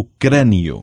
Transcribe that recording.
o crânio.